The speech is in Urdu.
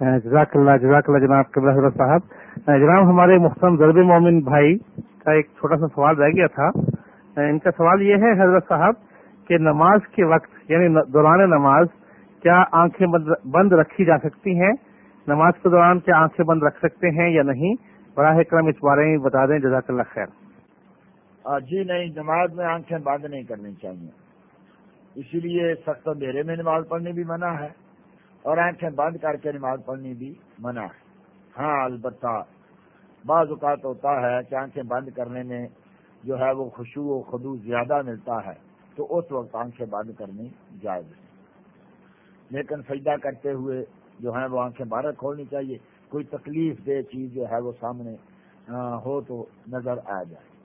جزاک اللہ جزاک اللہ جناب قبل حضرت صاحب۔ جناب، ہمارے محترم ضرب مومن بھائی کا ایک چھوٹا سا سوال رہ گیا تھا۔ ان کا سوال یہ ہے حضرت صاحب کہ نماز کے وقت یعنی دوران نماز کیا آنکھیں بند رکھی جا سکتی ہیں؟ نماز کے دوران کیا آنکھیں بند رکھ سکتے ہیں یا نہیں؟ براہ کرم اس بارے میں بتا دیں جزاک اللہ خیر جی نہیں، نماز میں آنکھیں بند نہیں کرنی چاہیے۔ اسی لیے سخت اندھیرے میں نماز پڑھنی بھی منع ہے۔ اور آنکھیں بند کر کے نماز پڑھنی بھی منع ہے۔ ہاں البتہ بعض اوقات ہوتا ہے کہ آنکھیں بند کرنے میں جو ہے وہ خوشبو و خدو زیادہ ملتا ہے، تو اس وقت آنکھیں بند کرنی جائز لیکن سجدہ کرتے ہوئے جو ہے وہ آنکھیں باہر کھولنی چاہیے، کوئی تکلیف دہ چیز جو ہے وہ سامنے ہو تو نظر آ جائے۔